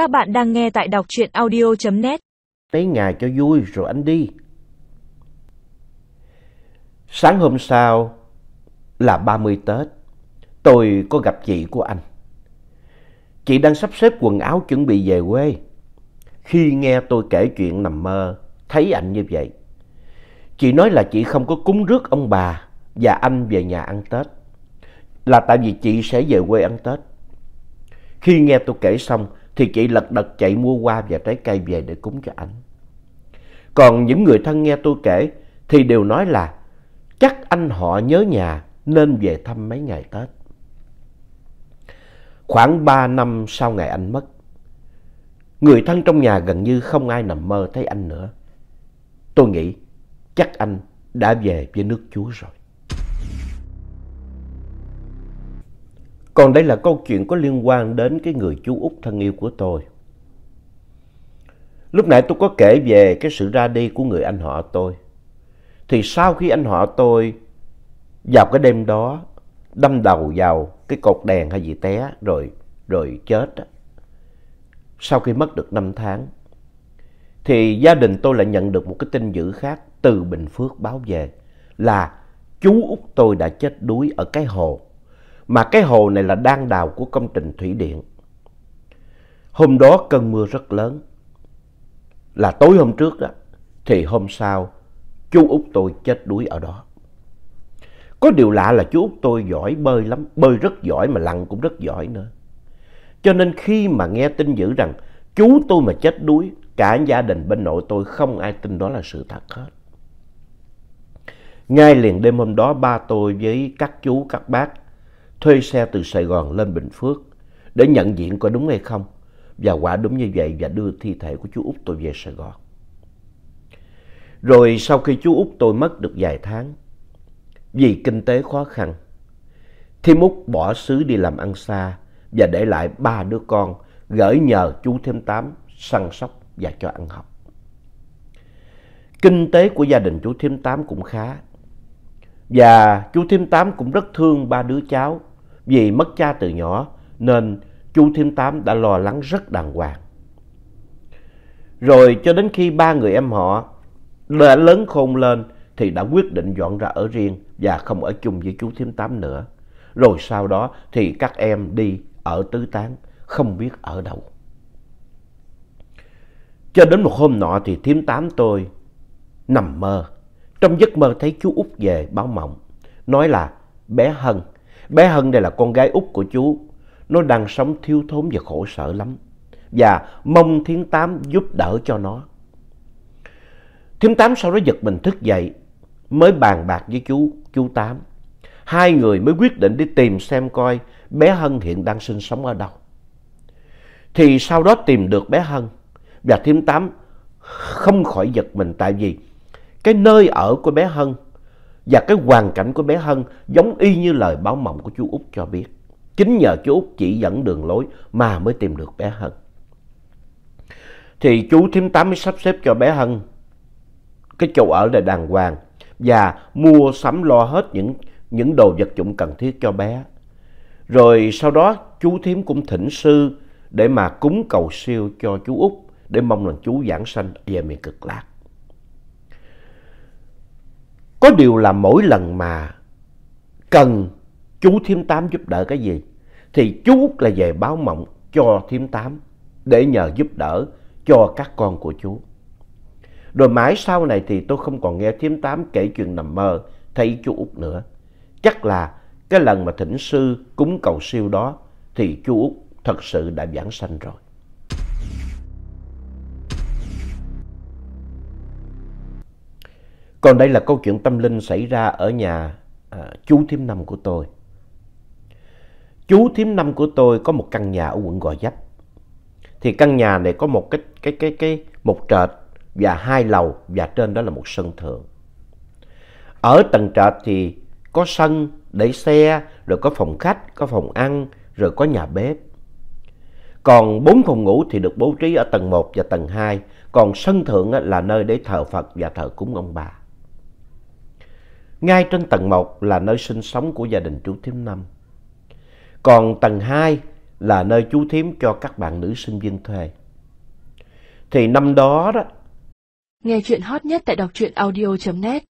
Các bạn đang nghe tại đọc truyện audio.net. Lấy ngày cho vui rồi anh đi. Sáng hôm sau là 30 Tết, tôi có gặp chị của anh. Chị đang sắp xếp quần áo chuẩn bị về quê. Khi nghe tôi kể chuyện nằm mơ, thấy anh như vậy. Chị nói là chị không có cúng rước ông bà và anh về nhà ăn Tết. Là tại vì chị sẽ về quê ăn Tết. Khi nghe tôi kể xong thì chị lật đật chạy mua hoa và trái cây về để cúng cho anh. Còn những người thân nghe tôi kể thì đều nói là chắc anh họ nhớ nhà nên về thăm mấy ngày Tết. Khoảng 3 năm sau ngày anh mất, người thân trong nhà gần như không ai nằm mơ thấy anh nữa. Tôi nghĩ chắc anh đã về với nước Chúa rồi. Còn đây là câu chuyện có liên quan đến cái người chú út thân yêu của tôi. Lúc nãy tôi có kể về cái sự ra đi của người anh họ tôi. Thì sau khi anh họ tôi vào cái đêm đó, đâm đầu vào cái cột đèn hay gì té, rồi rồi chết. Sau khi mất được 5 tháng, thì gia đình tôi lại nhận được một cái tin dữ khác từ Bình Phước báo về là chú út tôi đã chết đuối ở cái hồ mà cái hồ này là đang đào của công trình thủy điện. Hôm đó cơn mưa rất lớn. Là tối hôm trước đó, thì hôm sau chú út tôi chết đuối ở đó. Có điều lạ là chú út tôi giỏi bơi lắm, bơi rất giỏi mà lặn cũng rất giỏi nữa. Cho nên khi mà nghe tin dữ rằng chú tôi mà chết đuối, cả gia đình bên nội tôi không ai tin đó là sự thật hết. Ngay liền đêm hôm đó ba tôi với các chú, các bác thuê xe từ Sài Gòn lên Bình Phước để nhận diện có đúng hay không. Và quả đúng như vậy và đưa thi thể của chú út tôi về Sài Gòn. Rồi sau khi chú út tôi mất được vài tháng, vì kinh tế khó khăn, Thiêm Út bỏ xứ đi làm ăn xa và để lại ba đứa con gửi nhờ chú Thêm Tám săn sóc và cho ăn học. Kinh tế của gia đình chú Thêm Tám cũng khá. Và chú Thêm Tám cũng rất thương ba đứa cháu vì mất cha từ nhỏ nên chú Thiêm Tám đã lo lắng rất đàng hoàng. Rồi cho đến khi ba người em họ đã lớn khôn lên thì đã quyết định dọn ra ở riêng và không ở chung với chú Thiêm Tám nữa. Rồi sau đó thì các em đi ở tứ tán, không biết ở đâu. Cho đến một hôm nọ thì Thiêm Tám tôi nằm mơ. Trong giấc mơ thấy chú út về báo mộng. Nói là bé Hân Bé Hân đây là con gái út của chú. Nó đang sống thiếu thốn và khổ sở lắm. Và mong Thiến Tám giúp đỡ cho nó. Thiến Tám sau đó giật mình thức dậy. Mới bàn bạc với chú, chú Tám. Hai người mới quyết định đi tìm xem coi bé Hân hiện đang sinh sống ở đâu. Thì sau đó tìm được bé Hân. Và Thiến Tám không khỏi giật mình tại vì cái nơi ở của bé Hân và cái hoàn cảnh của bé Hân giống y như lời báo mộng của chú Út cho biết. Chính nhờ chú Út chỉ dẫn đường lối mà mới tìm được bé Hân. Thì chú Thím Tám mới sắp xếp cho bé Hân cái chỗ ở là đàng hoàng và mua sắm lo hết những, những đồ vật dụng cần thiết cho bé. Rồi sau đó chú Thím cũng thỉnh sư để mà cúng cầu siêu cho chú Út để mong rằng chú giảng sanh về miền cực lạc. Có điều là mỗi lần mà cần chú Thiêm Tám giúp đỡ cái gì, thì chú là về báo mộng cho Thiêm Tám để nhờ giúp đỡ cho các con của chú. Rồi mãi sau này thì tôi không còn nghe Thiêm Tám kể chuyện nằm mơ, thấy chú Út nữa. Chắc là cái lần mà thỉnh sư cúng cầu siêu đó, thì chú Út thật sự đã giảng sanh rồi. Còn đây là câu chuyện tâm linh xảy ra ở nhà à, chú thím năm của tôi. Chú thím năm của tôi có một căn nhà ở quận Gò Vấp. Thì căn nhà này có một cái cái cái cái một trệt và hai lầu và trên đó là một sân thượng. Ở tầng trệt thì có sân để xe, rồi có phòng khách, có phòng ăn, rồi có nhà bếp. Còn bốn phòng ngủ thì được bố trí ở tầng 1 và tầng 2, còn sân thượng là nơi để thờ Phật và thờ cúng ông bà. Ngay trên tầng 1 là nơi sinh sống của gia đình chú Thiếm Năm. Còn tầng 2 là nơi chú Thiếm cho các bạn nữ sinh viên thuê. Thì năm đó đó, Nghe chuyện hot nhất tại đọc truyện audio.net